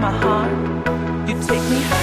my heart. You take me high.